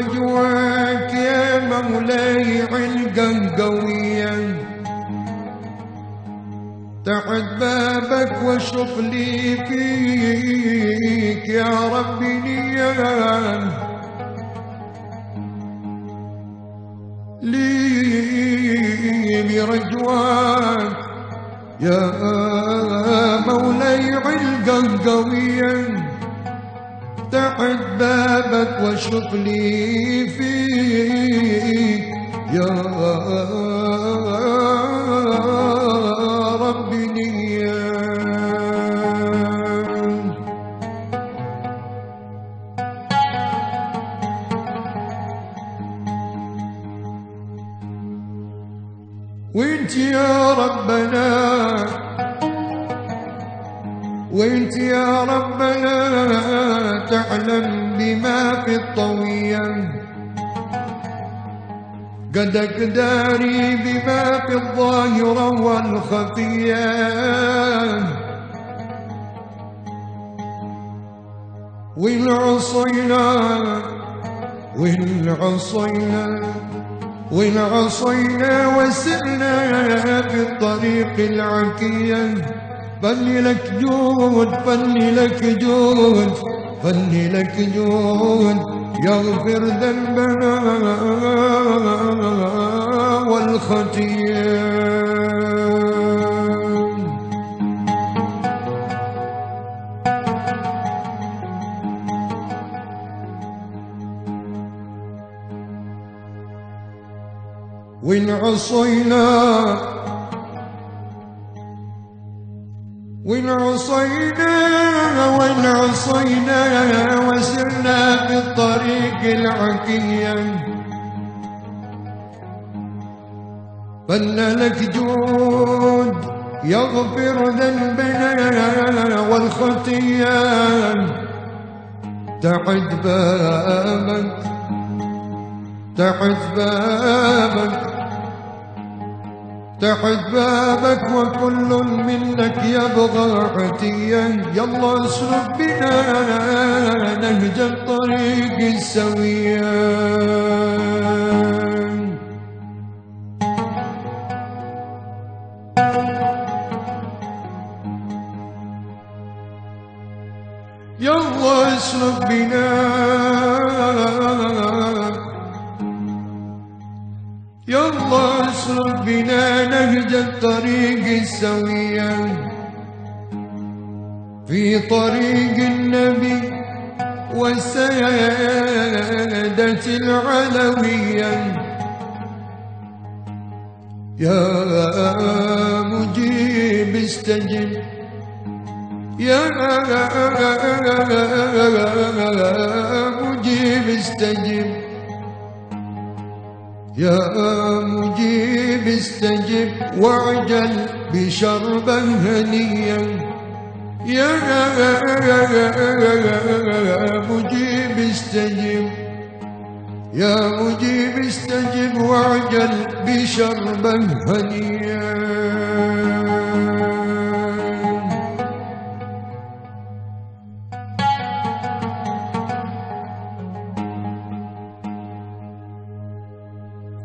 لي برجواك يا مولاي علقا قويا تحت بابك واشوف لي فيك يا ربي نيان لي برجواك يا مولاي علقا قويا بابك واشوف لي فيك. يا قد اقداري بما في الظاهرة والخفية. وإن عصينا وإن عصينا وإن عصينا وسرنا في الطريق العكية. فلي لك جود فلي لك جود فلي لك جود. يغفر ذنبنا والخطيئة. وإن عصينا وإن عصينا وإن عصينا وسرنا في الطريق العكية فلنا لك جود يغفر ذنبنا والخطية تحت بابك تحت بابك. تحت بابك وكل منك يبغى عتيا يلا اسلك بنا نهج الطريق السويا. يلا اسلك بنا يلا اسلك بنا نهج الطريق السوية في طريق النبي والسيادة العلوية. يا مجيب استجب. يا مجيب استجب. يا مجيب استجب واعجل بشربا هنيا. يا مجيب استجب يا مجيب استجب واعجل بشربا هنيا.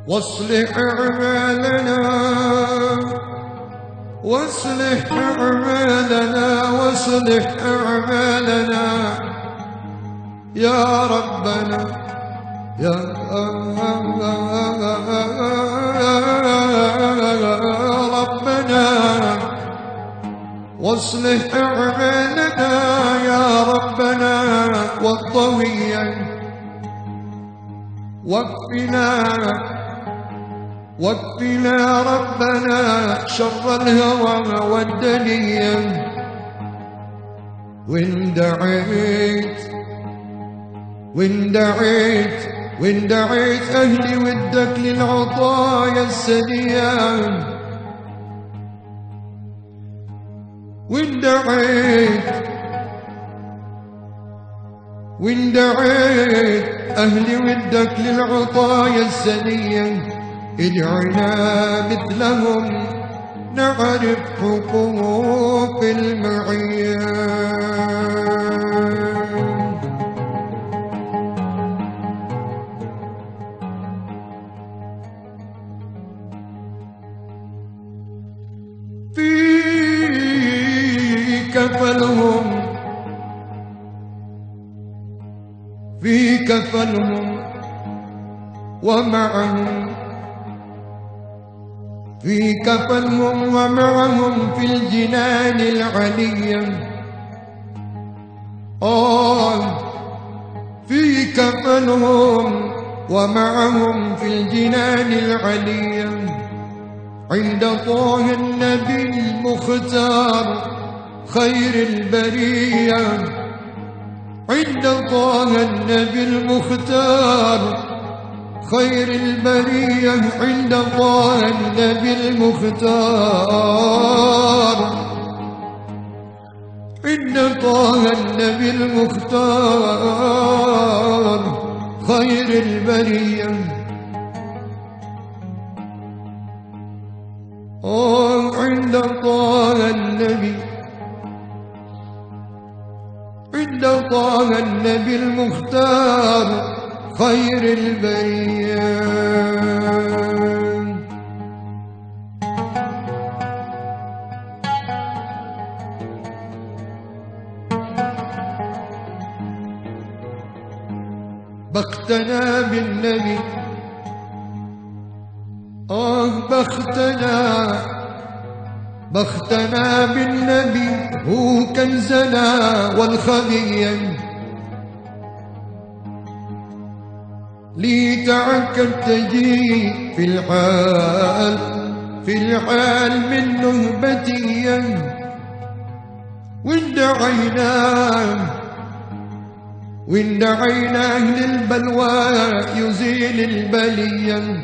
واصلح أعمالنا واصلح أعمالنا واصلح أعمالنا. يا ربنا يا ربنا واصلح أعمالنا يا ربنا والطويا واكفنا واكفنا ربنا شر الهوى والدنيا وإن دعيت وإن دعيت وإن دعيت أهلي ودك للعطايا السنية. وإن دعيت وإن دعيت أهلي ودك للعطايا السنية. العلا مثلهم نعرف حقوق المعيان فيك فلهم. فيك فلهم. ومعهم في كفنهم ومعهم في الجنان العلية آه في كفنهم ومعهم في الجنان العلية عند طه النبي المختار خير البرية. عند طه النبي المختار خير البرية عند طه النبي المختار. عند طه النبي المختار. خير البرية. عند طه النبي. عند طه النبي المختار. خير البريه بختنا بالنبي. آه بختنا. بختنا بالنبي. هو كنزنا والخبيا لي تجي في الحال في الحال من نهبتي. وإن دعيناه وإن دعيناه للبلوى يزيل البليا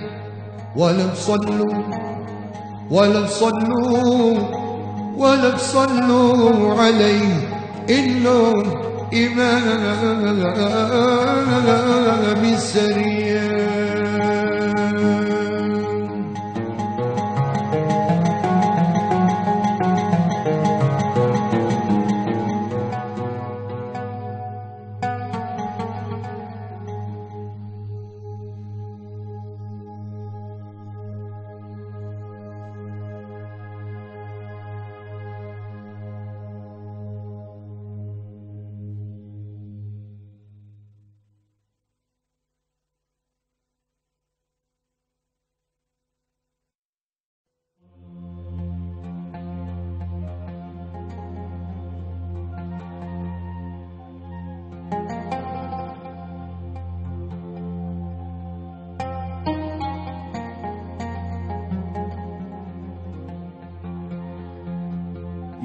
ولا تصلوا ولا تصلوا ولا تصلوا عليه. إنه إمام السريان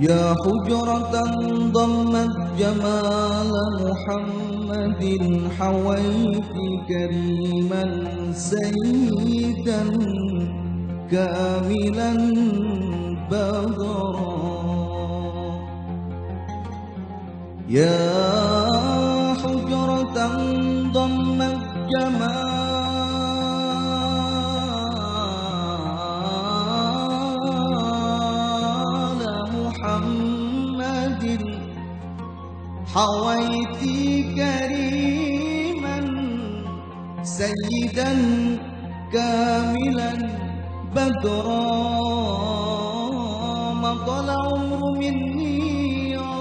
يا حجرة ضمت جمال محمد حويت كريما سيدا كاملا بدرا يا حجرة ضمت جمال حويت كريما سيدا كاملا بدرا ما طال عمر مني يا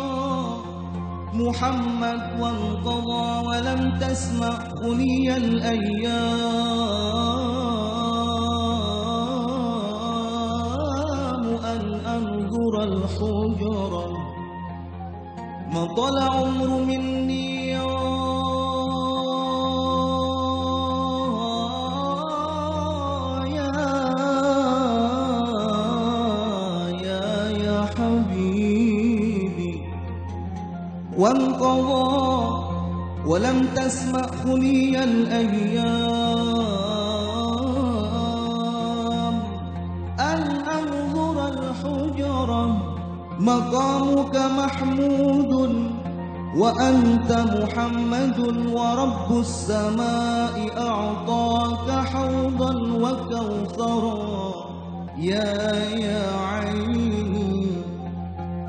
محمد وانقضى ولم تسمع خلي الأيام أن أنظر الحجرة ما طال عمر مني. يا يا يا حبيبي وانقضى ولم تسمع خلي الأيام. أن أنظر الحجرة مقامك محمود. وأنت محمد ورب السماء أعطاك حوضا وكوثرا. يا يا عيني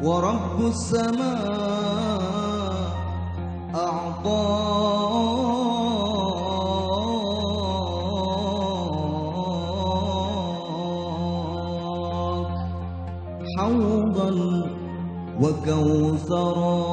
ورب السماء أعطاك حوضا وكوثرا.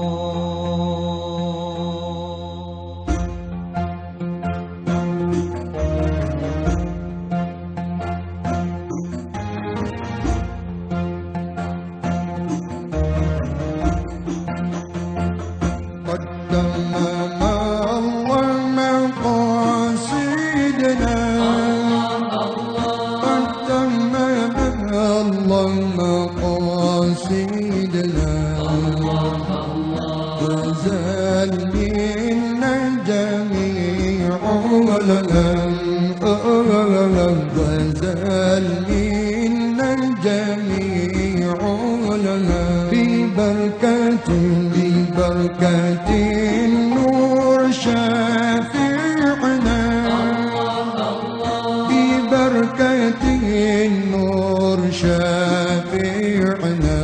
شافعنا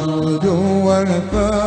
جود وفضل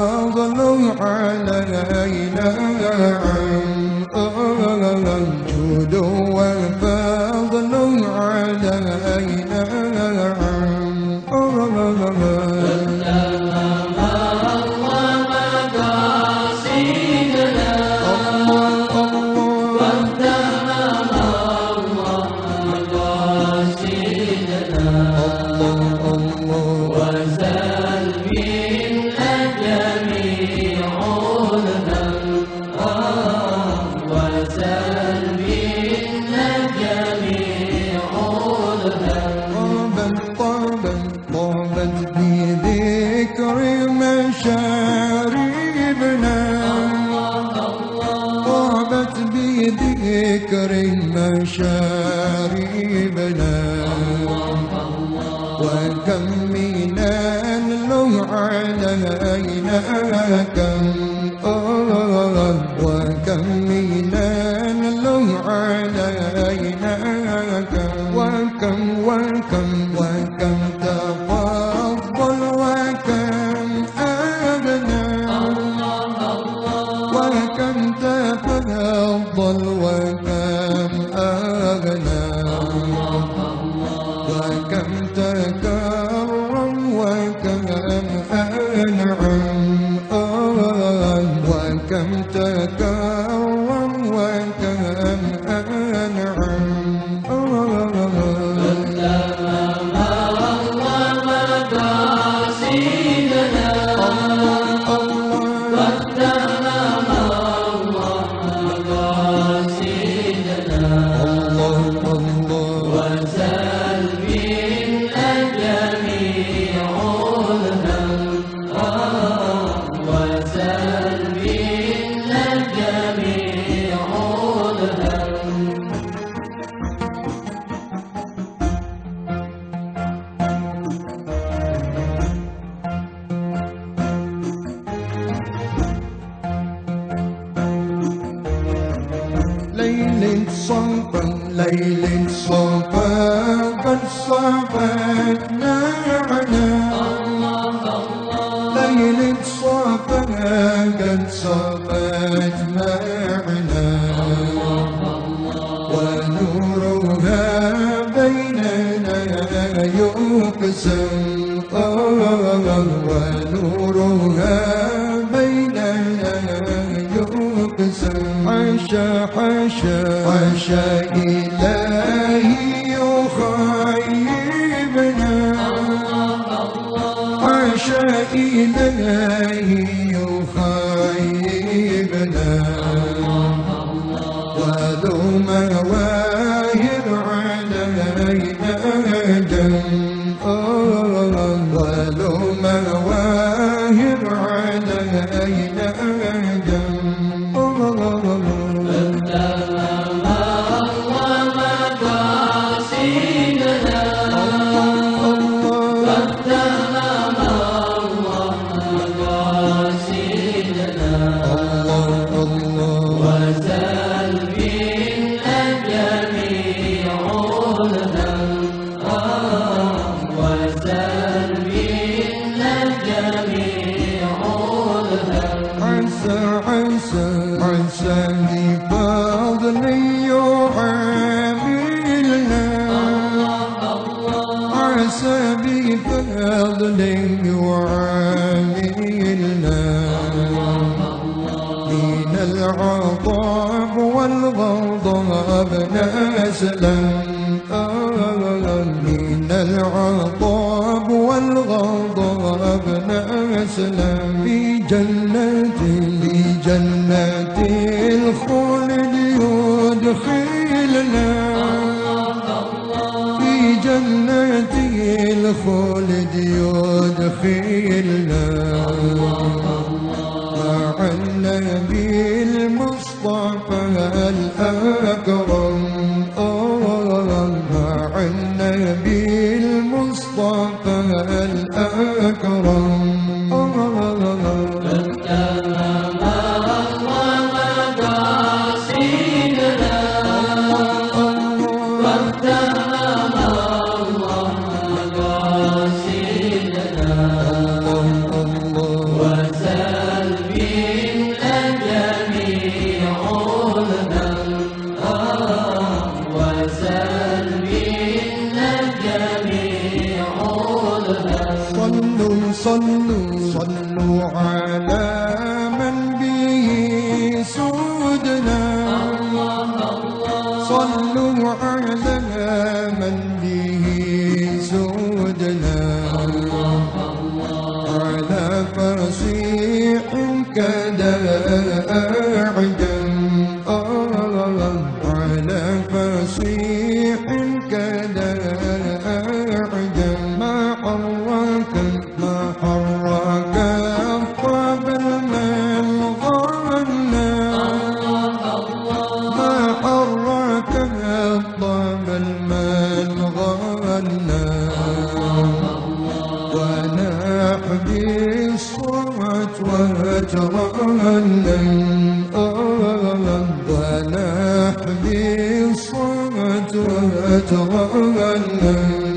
وتغنى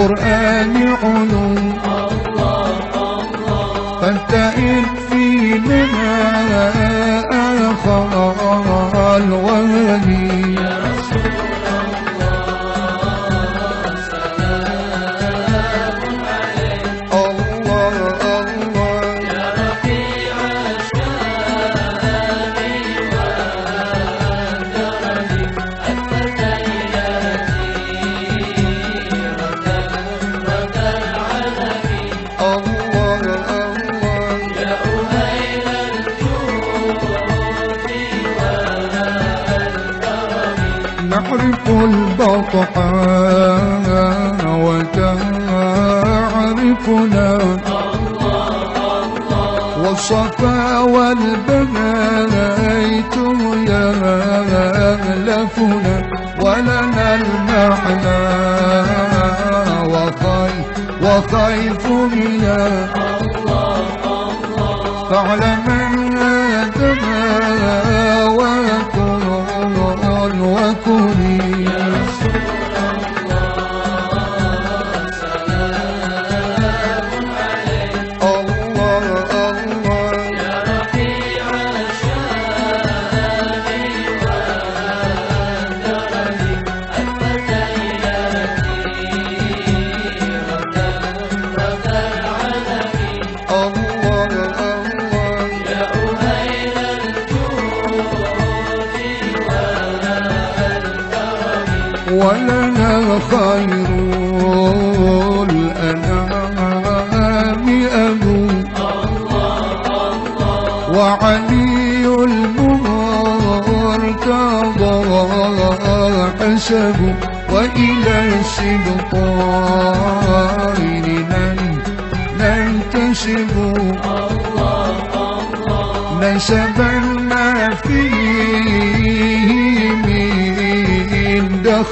قرآن علوم فانتئن المعنى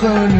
من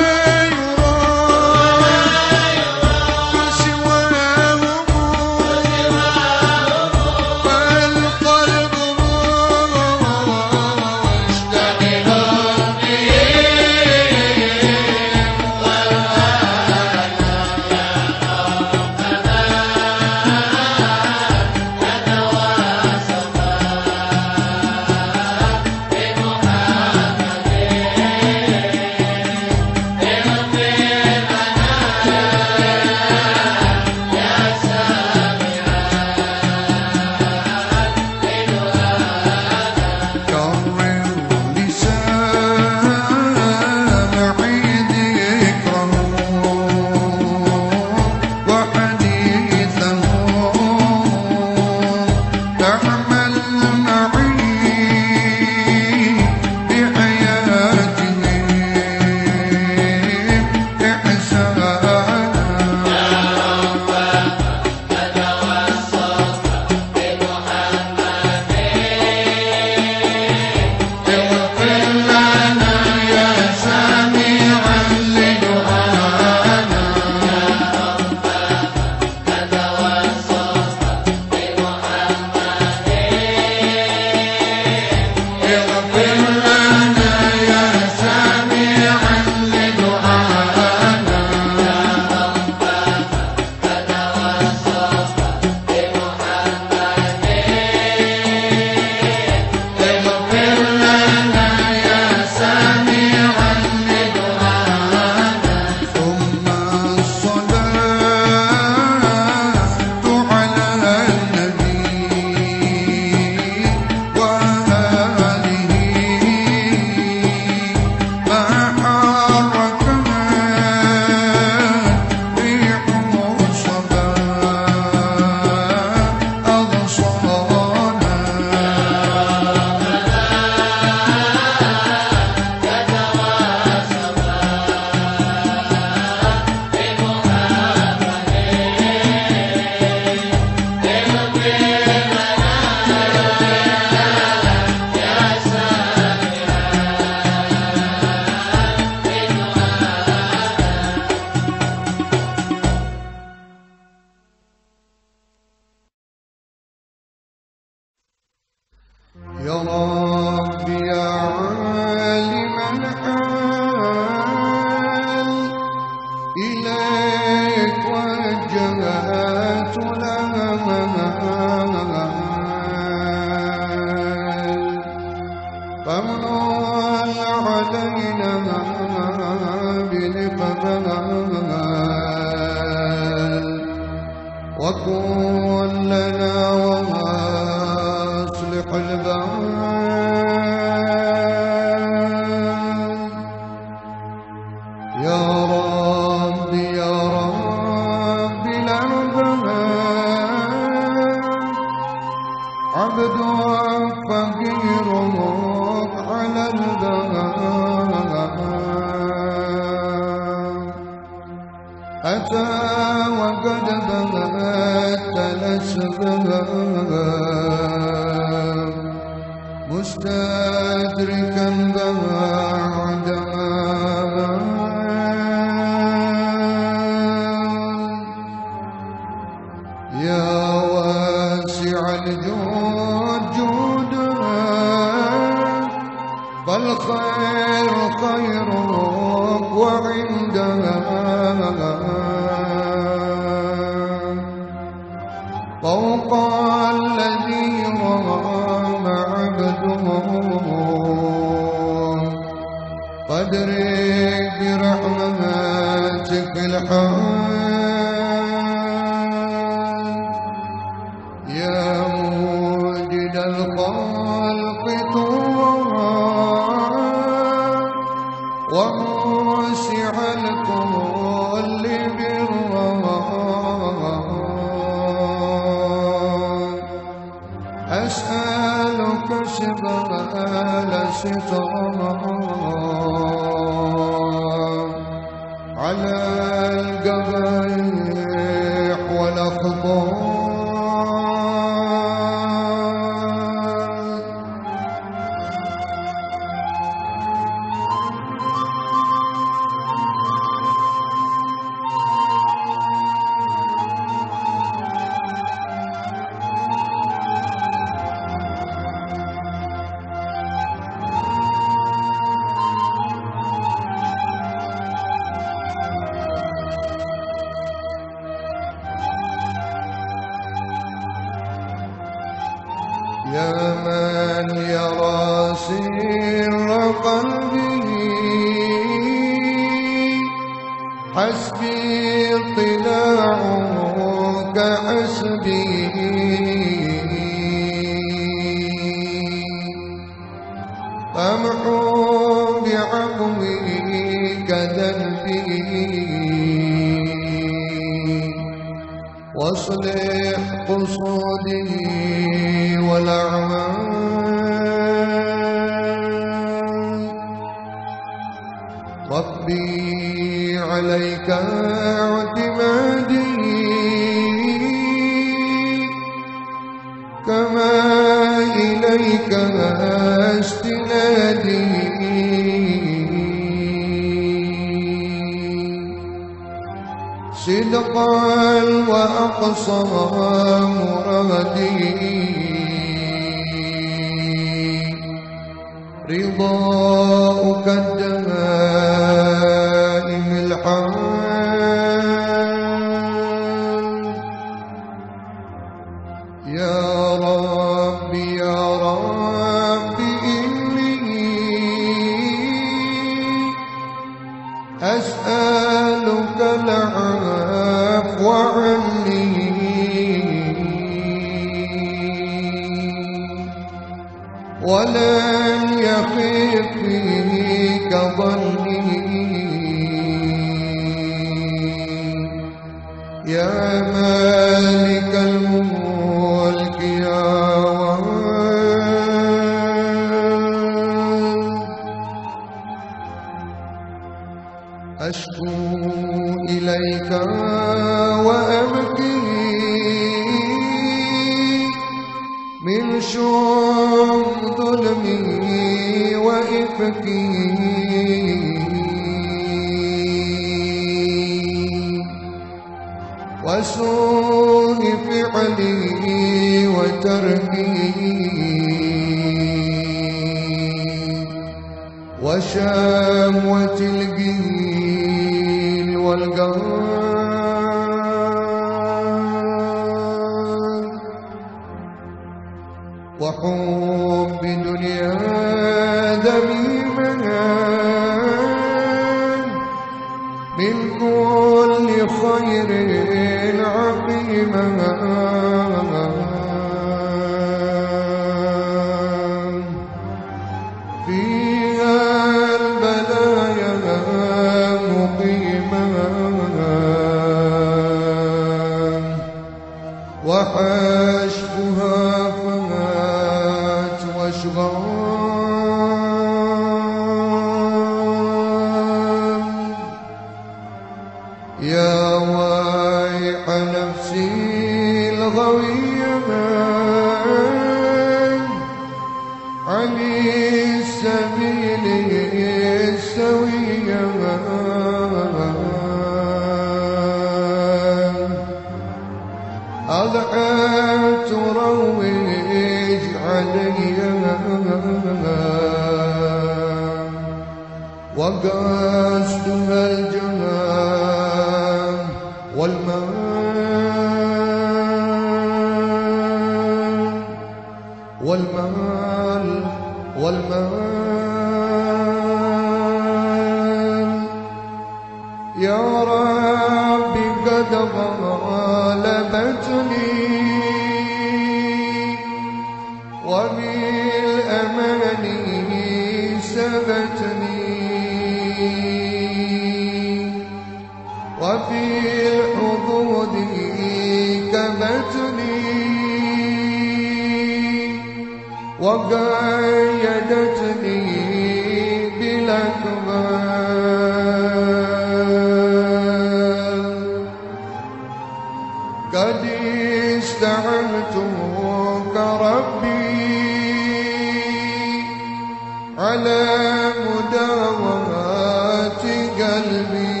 على مداومات قلبي.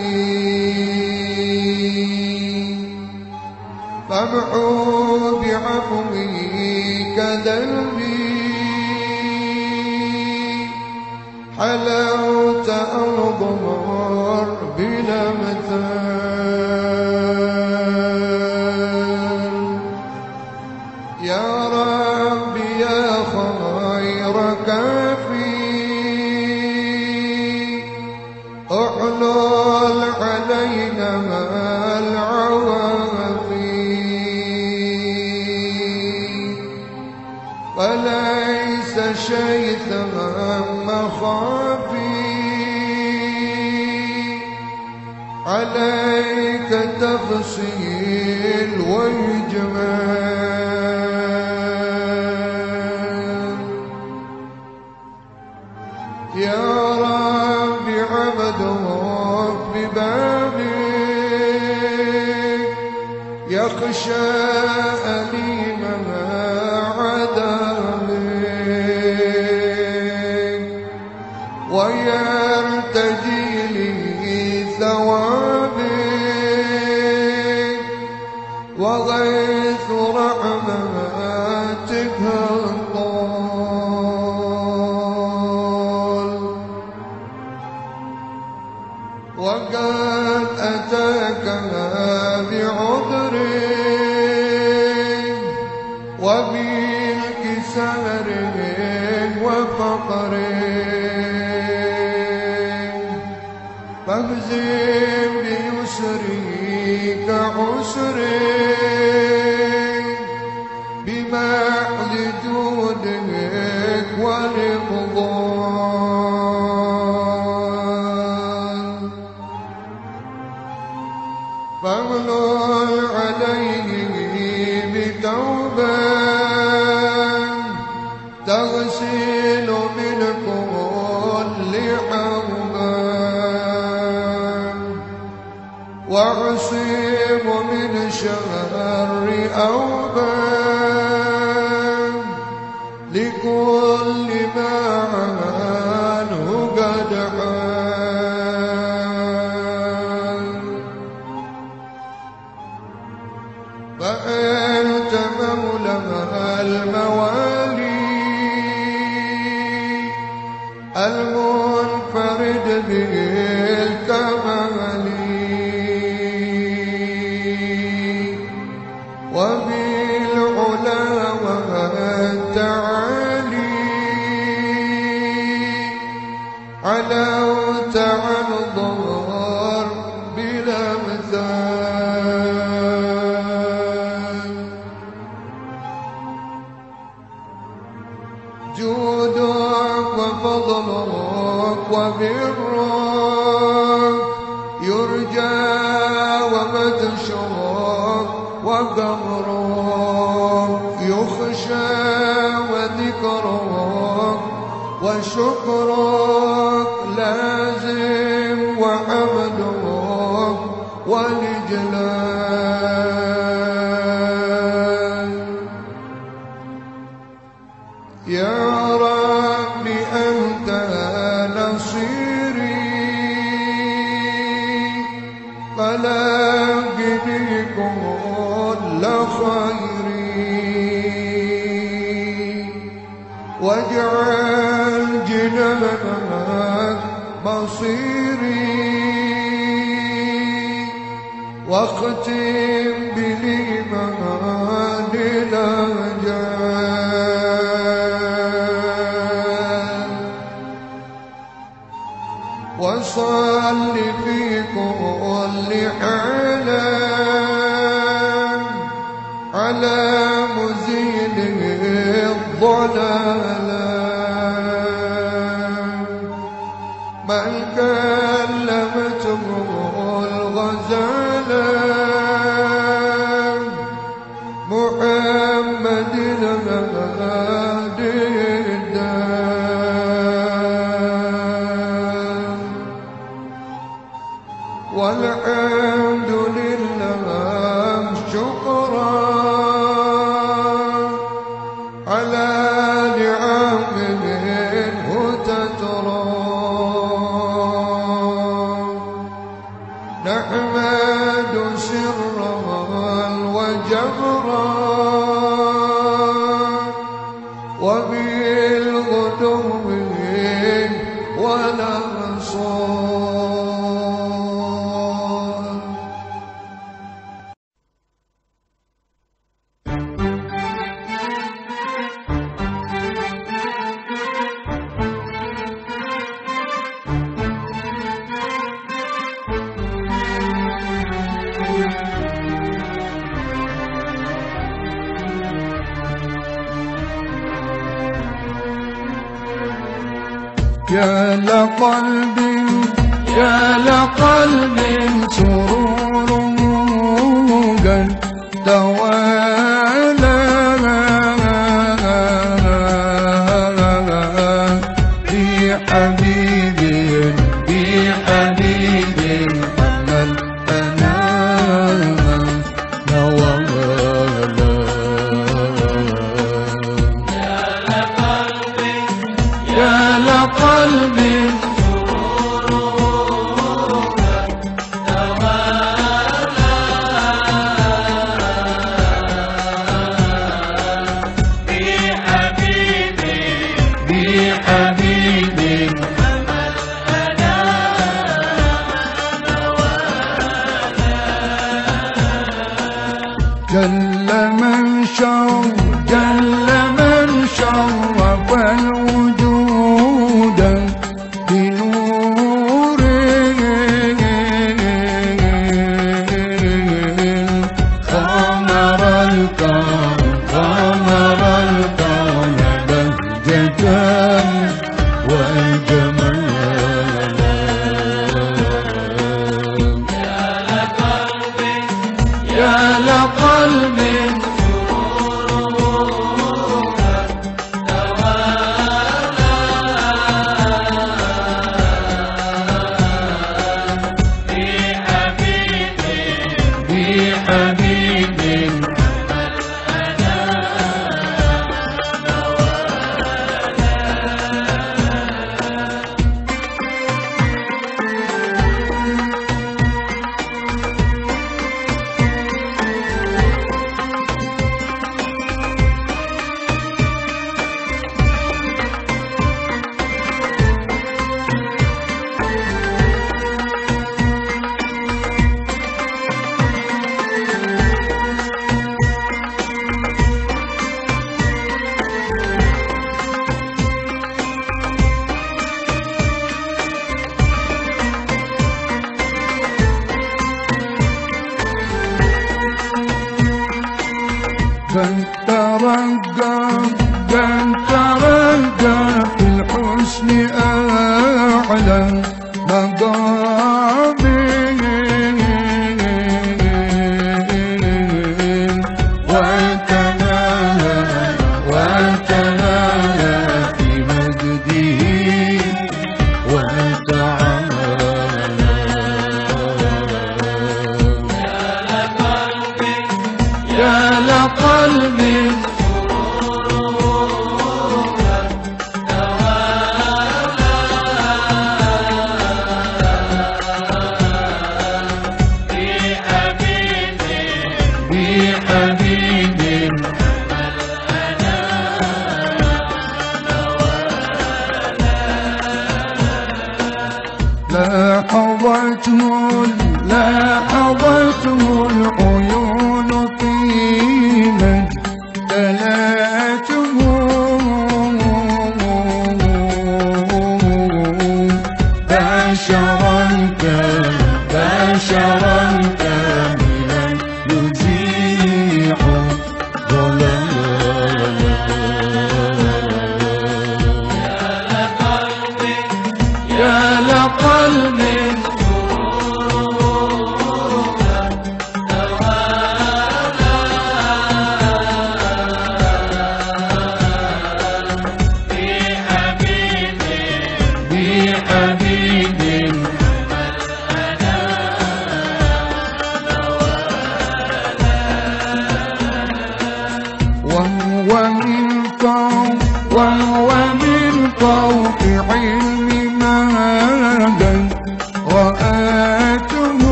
فامحو بعفوك ذنبي حلوت أرض مر بلا مثال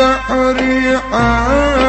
في بحر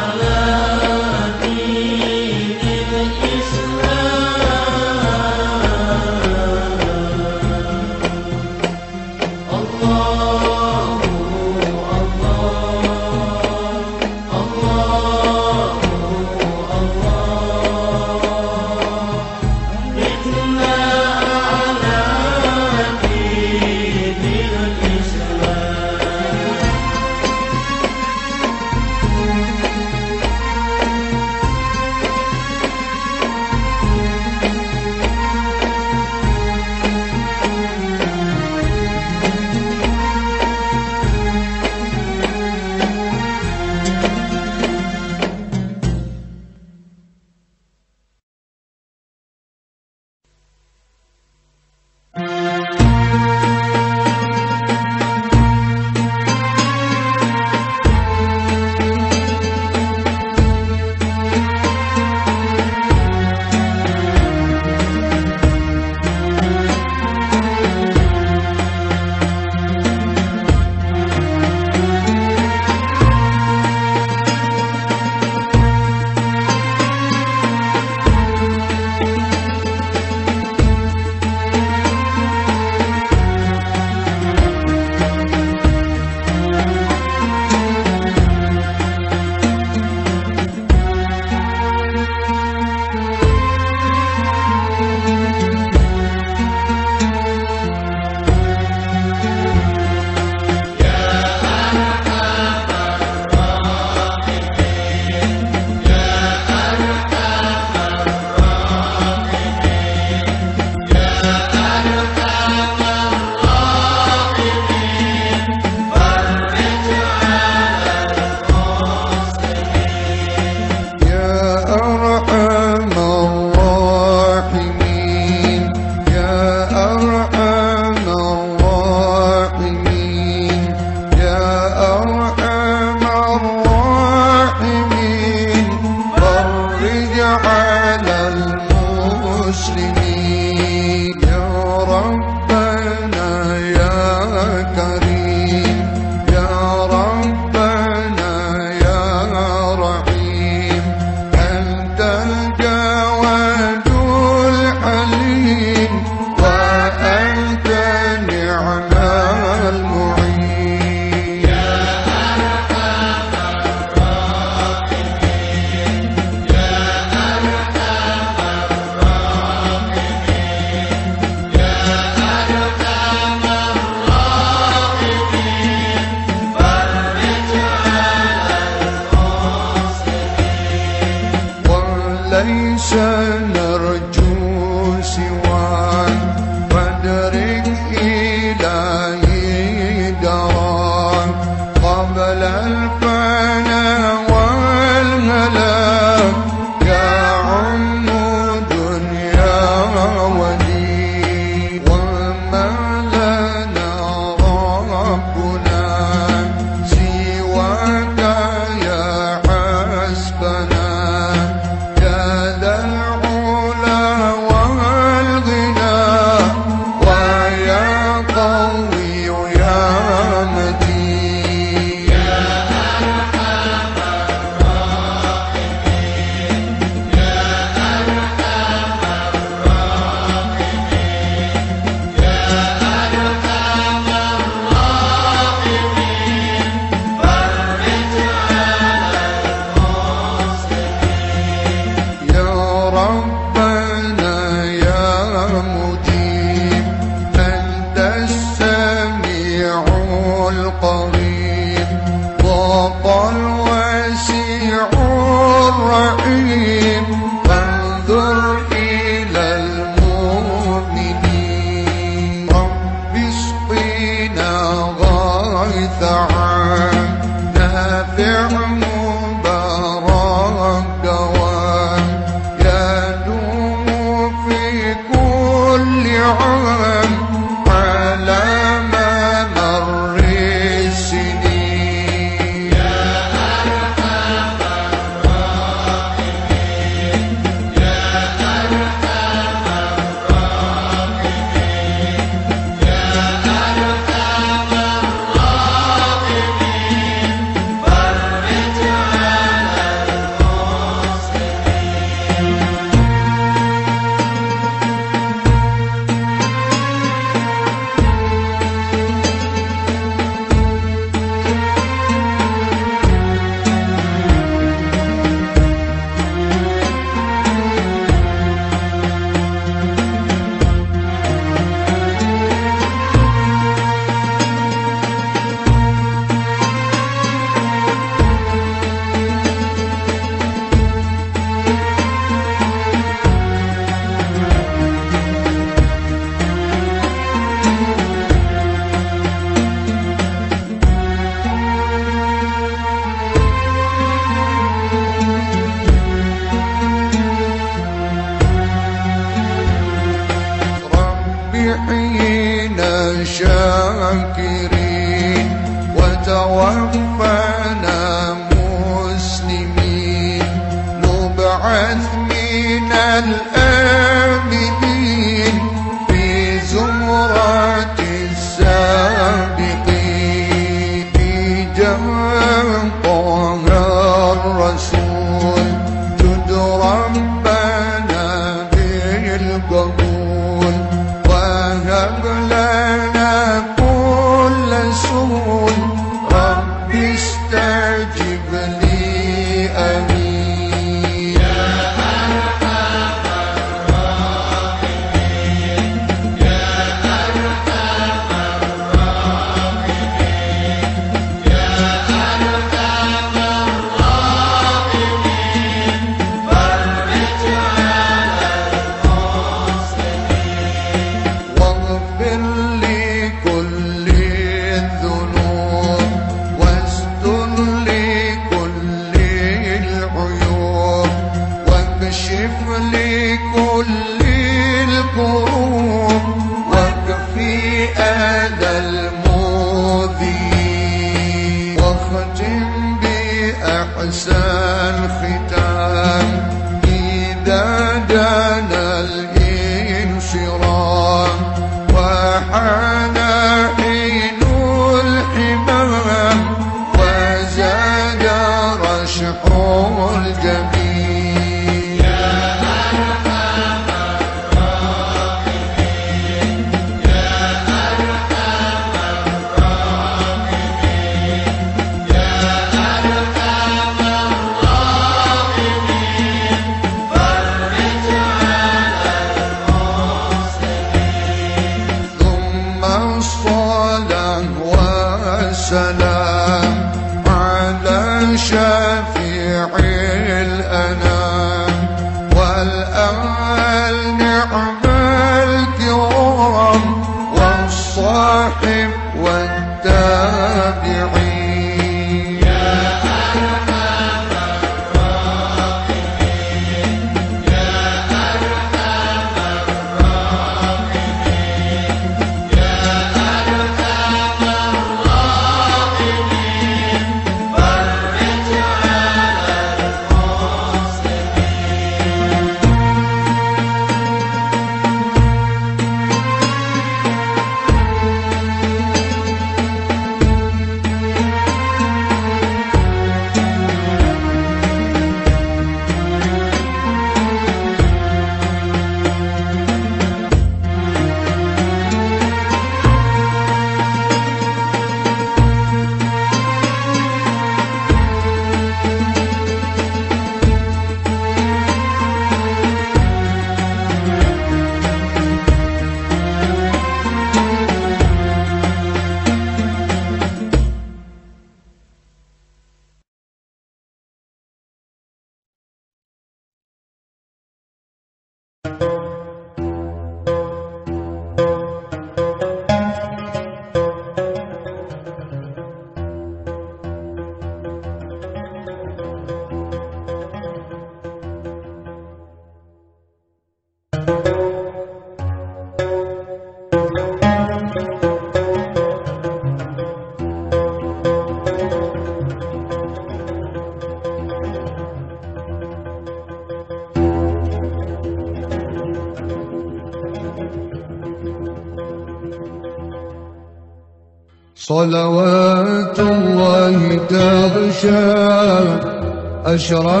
Maşallah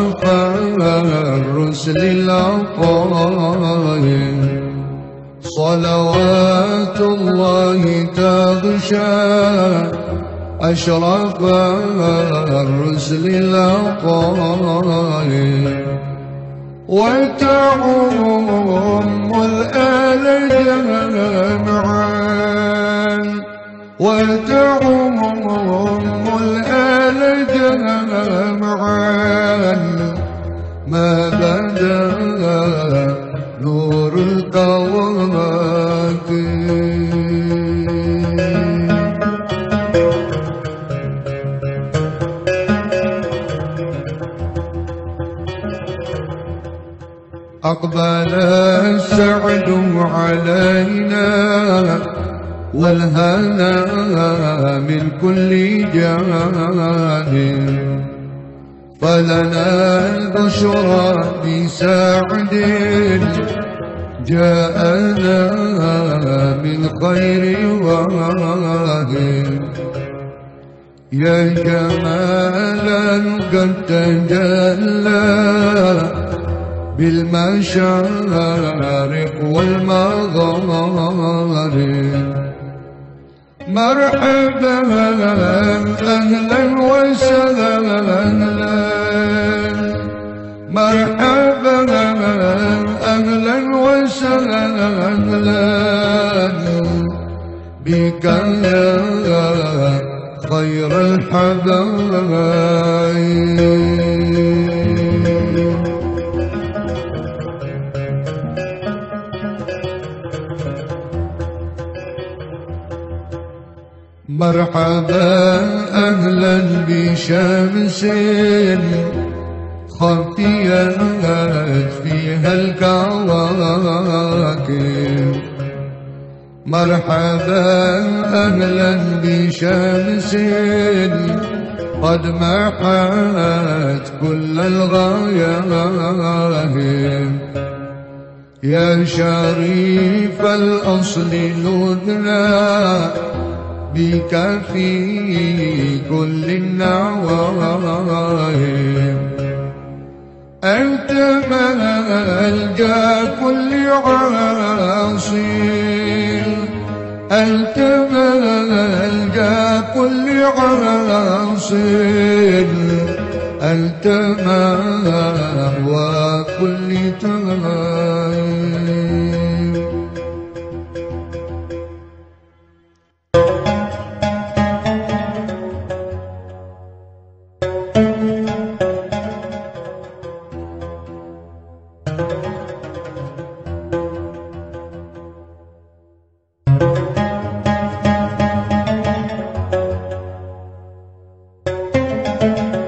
جئت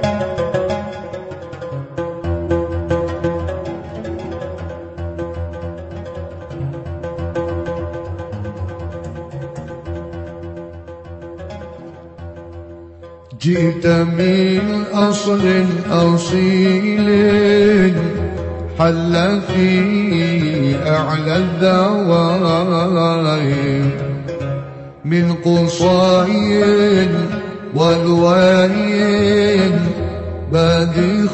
من أصل أصيل حل في أعلى الذوائم من قصي والوالين باقي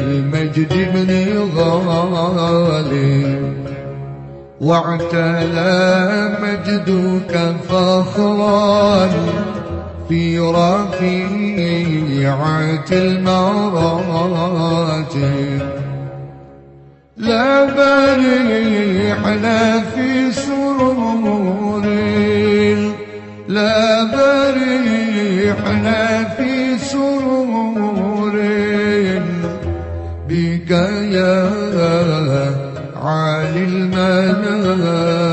المجد من غالي. واعتلى مجدك فخرا في رفيعات المراتب لا بريح لا في سرور لا بريحنا في سرور بك يا عالي المنادي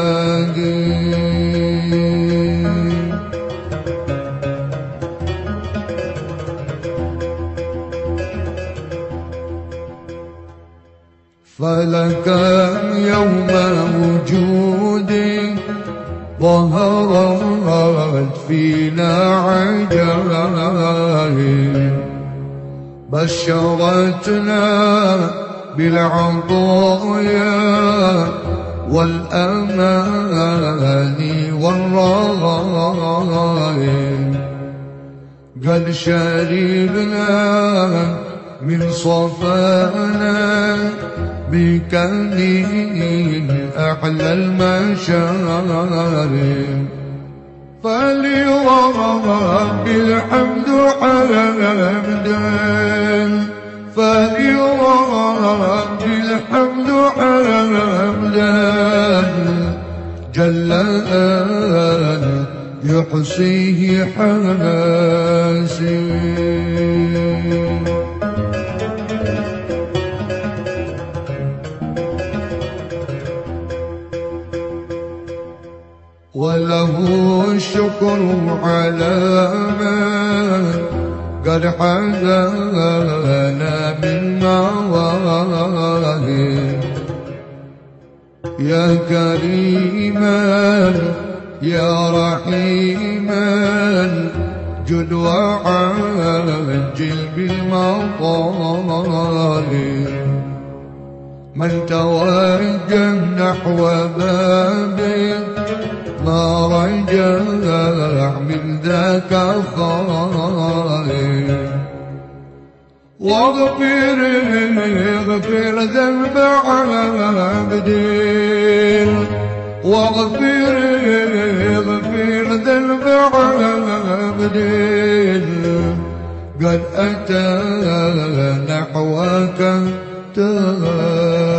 فلك يوم وجودي ظهر وقد فينا عجائب. بشرتنا بالعطايا والأمان والرغائب. قد شربنا من صفانا بكني أعلى المشارب. فلرب الحمد حمدا فلرب الحمد حمدا جل يحصيه حاسب وله الشكر على ما قد حزانا من مواهب. يا كريما يا رحيما جد وعجل بالمطالب من توجه نحو بابك ما رجع من ذاك خائف واغفر اغفر ذنب عبدين واغفر اغفر ذنب عبدين قد أتى نحوك تائب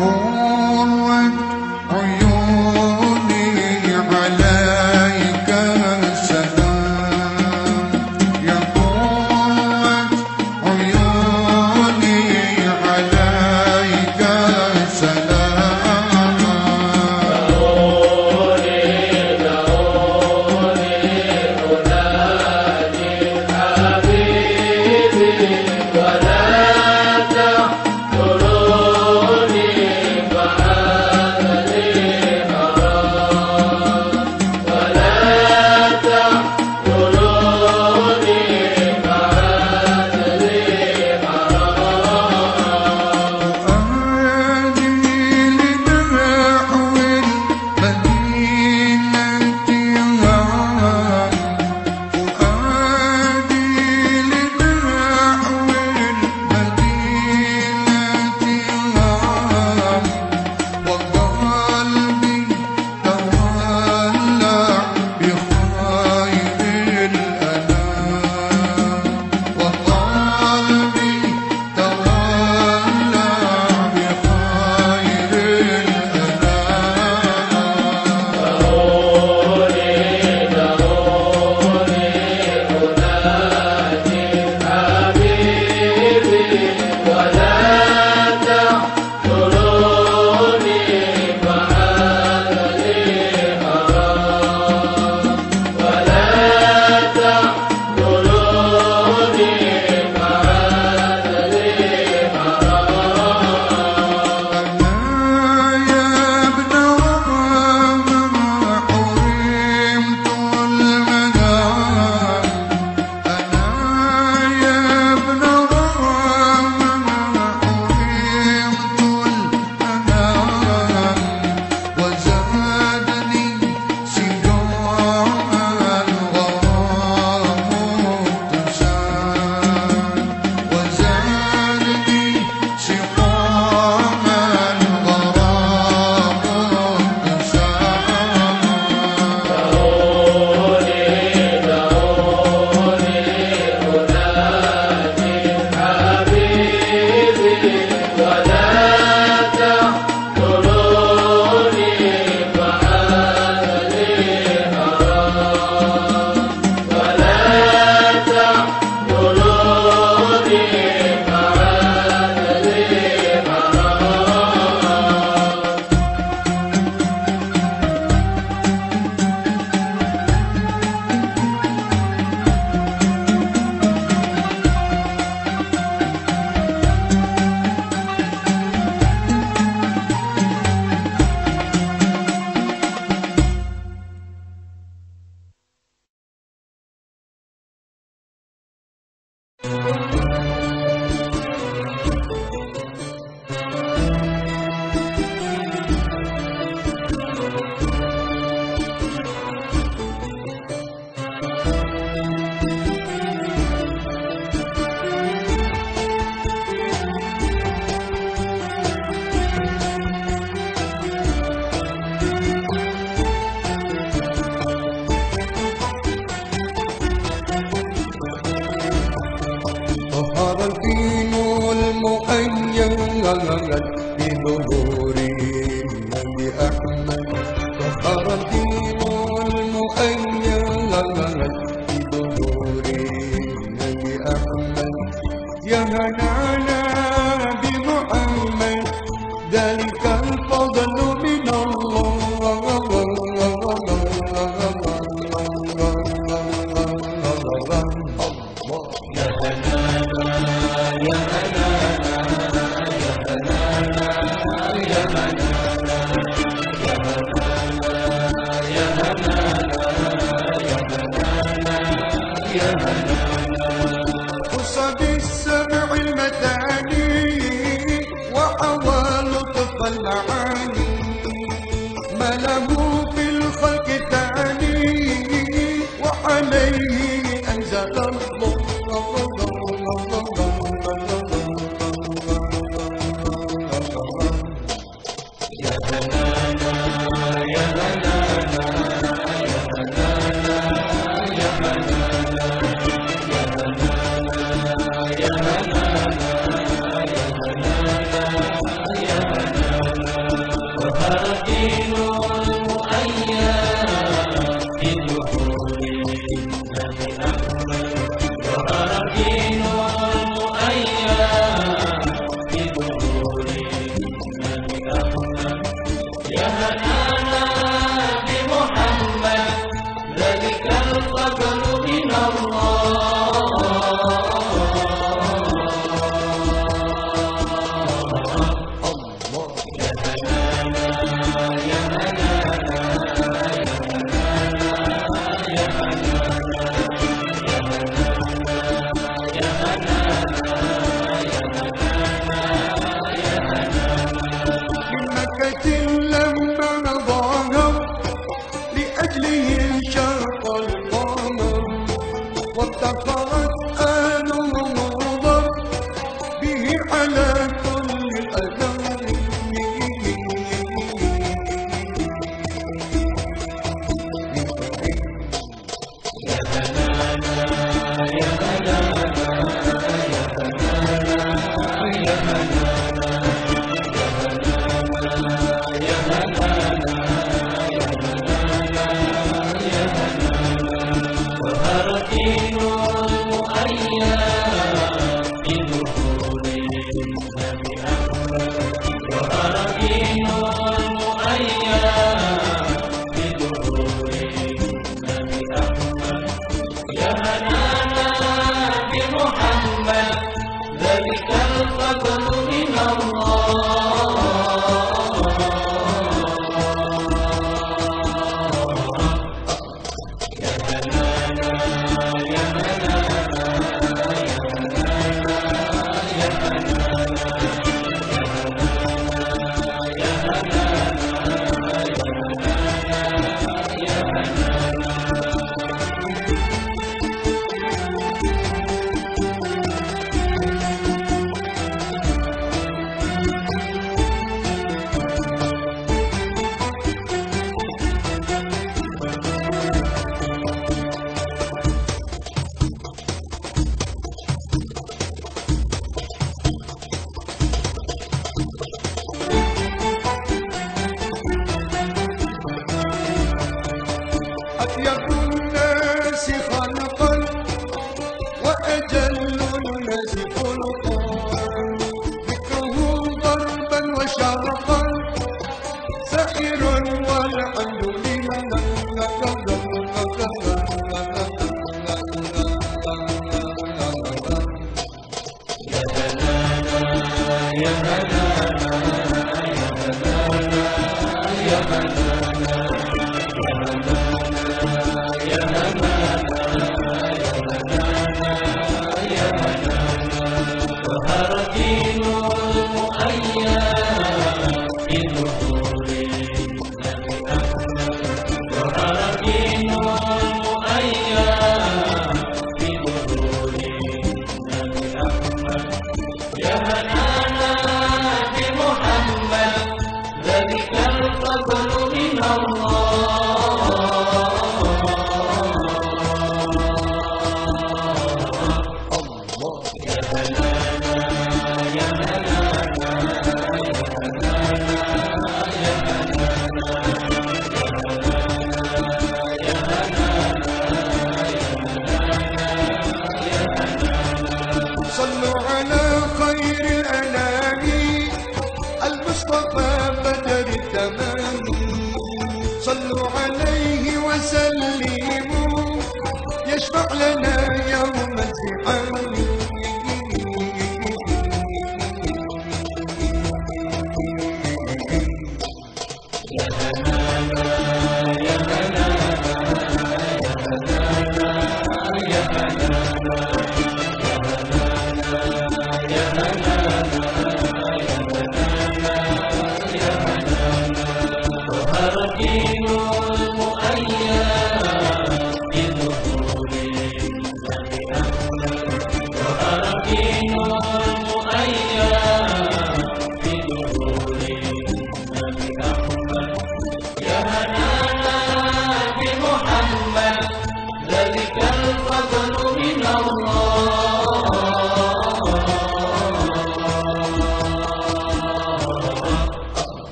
amor. Dertliyim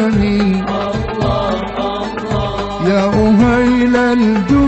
وتلعلني يا أهيل الجود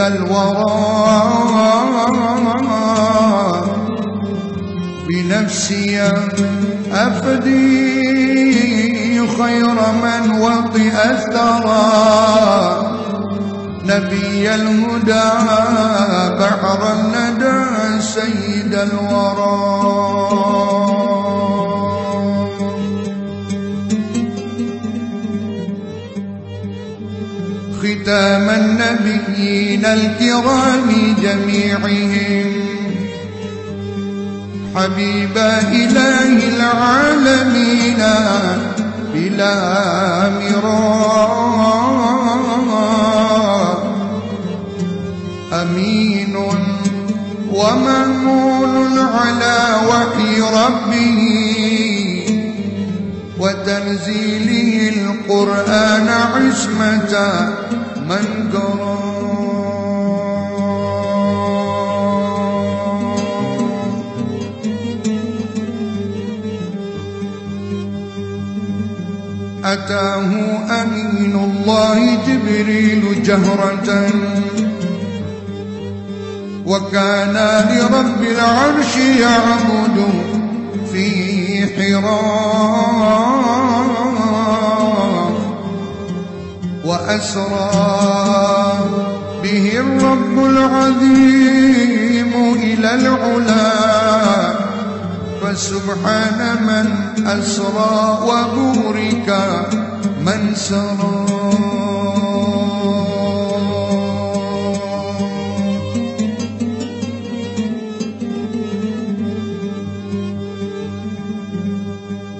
سيد العلا فسبحان من أسرى وبورك من سرى.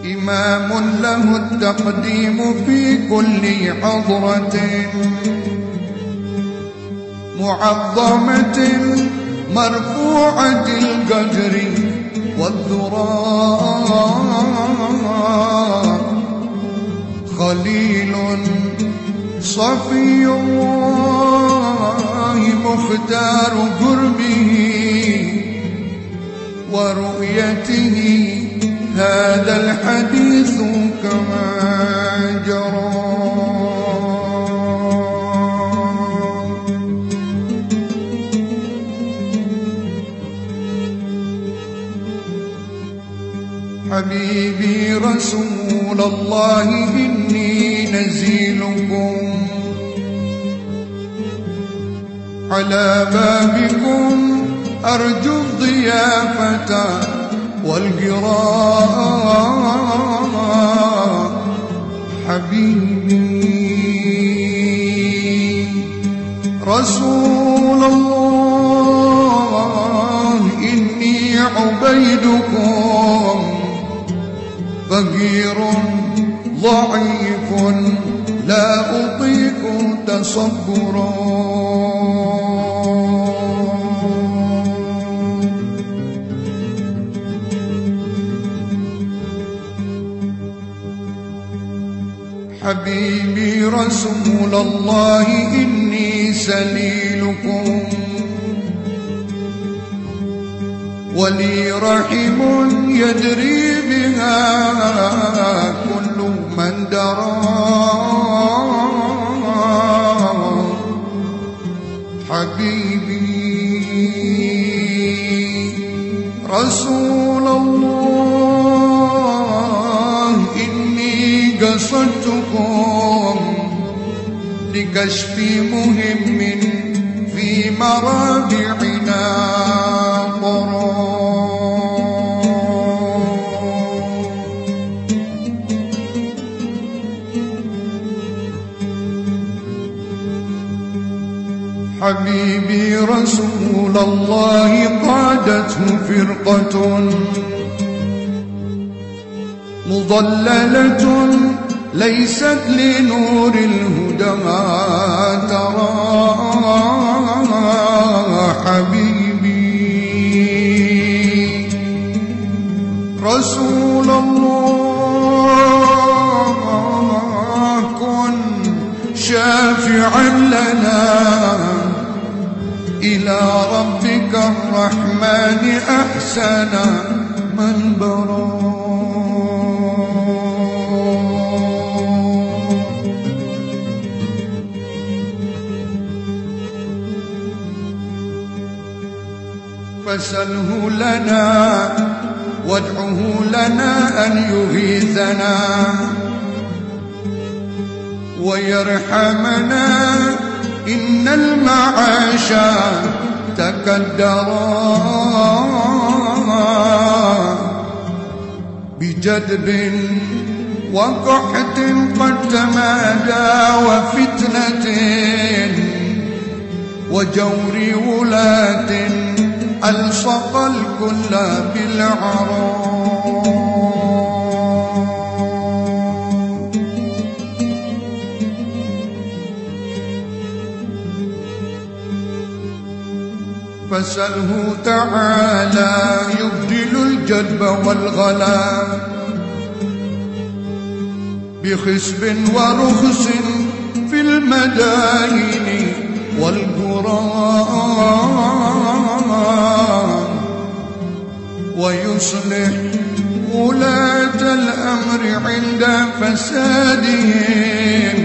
إمام له التقديم في كل حضرة. معظمة مرفوعة القدر والذراء. خليل صفي الله مختار قربه ورؤيته. هذا الحديث كما جرى. حبيبي رسول الله إني نزيلكم على بابكم. أرجو الضيافة والقراء حبيبي رسول الله إني عبيدكم. فقير ضعيف لا أطيق تصبرا حبيبي رسول الله إني سليلكم ولي رحم يدري بها كل من درى. حبيبي رسول الله إني قصدتكم لكشف مهم في مرابعنا. حبيبي رسول الله قادته فرقة مضللة ليست لنور الهدى ترى. حبيبي رسول الله كن شافعا لنا. إلى ربك أحسن من برا فسله لنا وادعه لنا أن يغيثنا ويرحمنا إن المعاش تكدرا بجدب وقحط قد تمادى وفتنة وجور ولاة ألصق الكل بالعراء فسله تعالى يبدل الجدب والغلا. بخسب ورخص في المداين والقرى ويصلح ولاة الأمر عند فسادهم.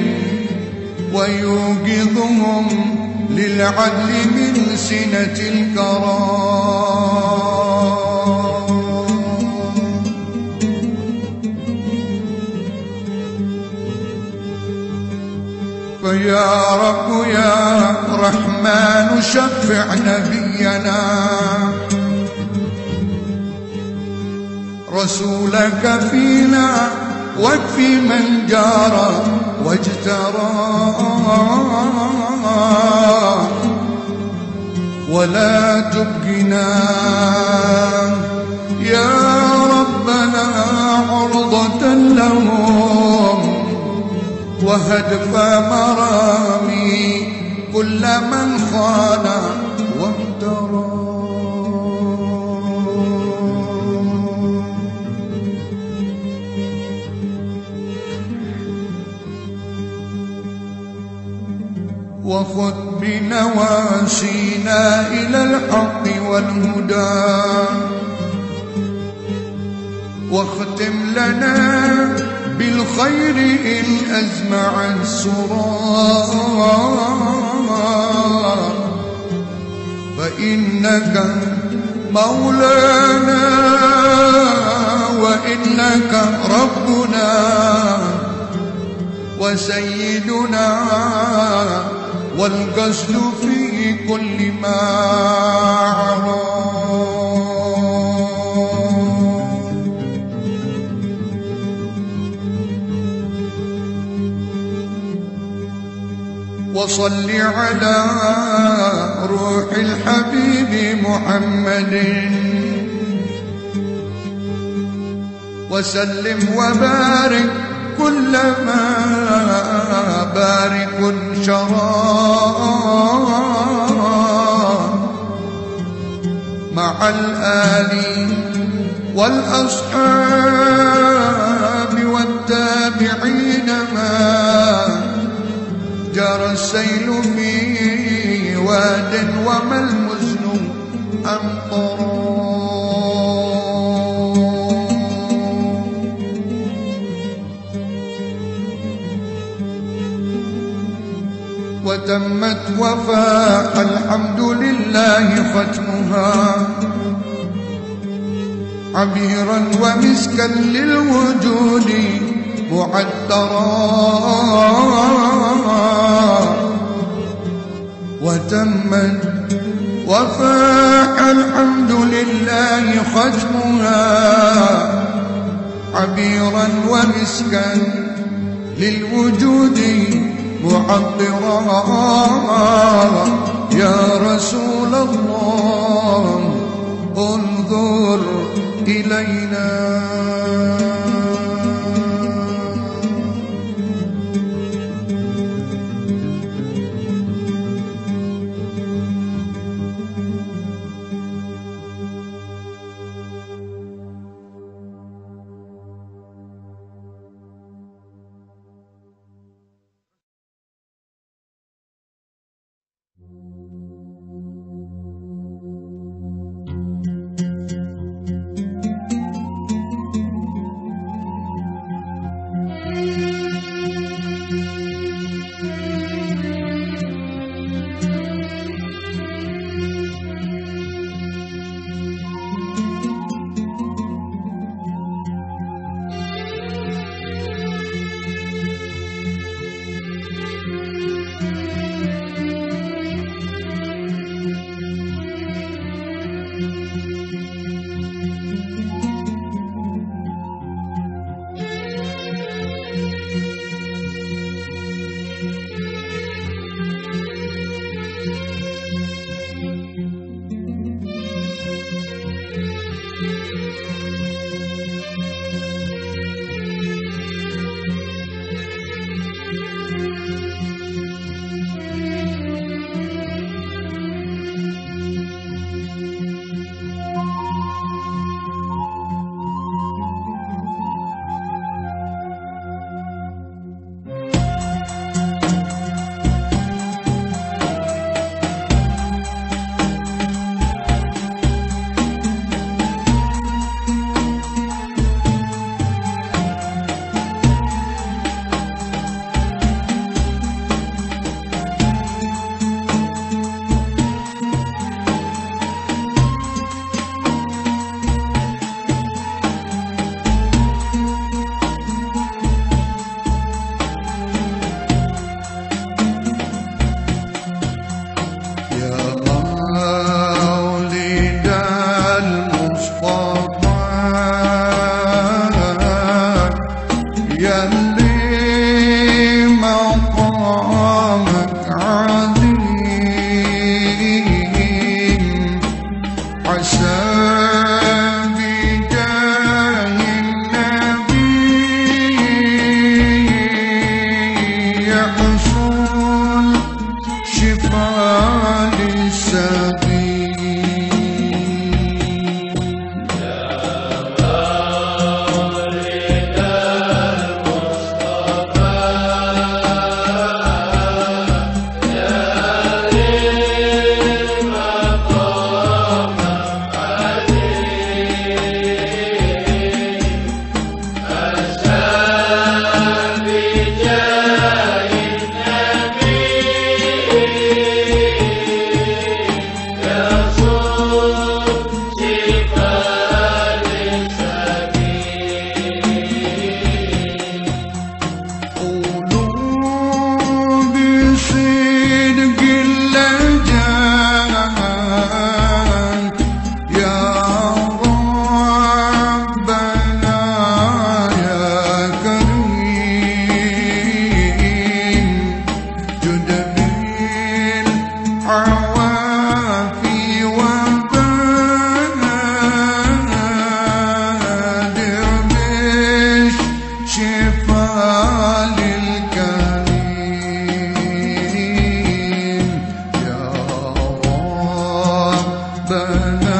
ويوقظهم للعدل من سنة الكرام. فيا رب يا رحمن شفع نبينا. رسولك فينا واكفي من جار واجترى ولا تبقنا يا ربنا عرضة لهم وهدف مرامي كل من خان بنواسينا إلى الحق والهدى. واختم لنا بالخير إن أزمع السرار فإنك مولانا وإنك ربنا وسيدنا والقصد في كل ما وصل على روح الحبيب محمد. وسلم وبارك كلما بارك شرى مع الآل والأصحاب والتابعين ما جرى السيل في واد وما وتمت وفاء الحمد لله ختمها. عبيرا ومسكا للوجود معطرا وتمت وفاء الحمد لله ختمها. عبيرا ومسكا للوجود معطرا يا رسول الله انظر إلينا. na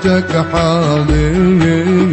حضرتك حاضر.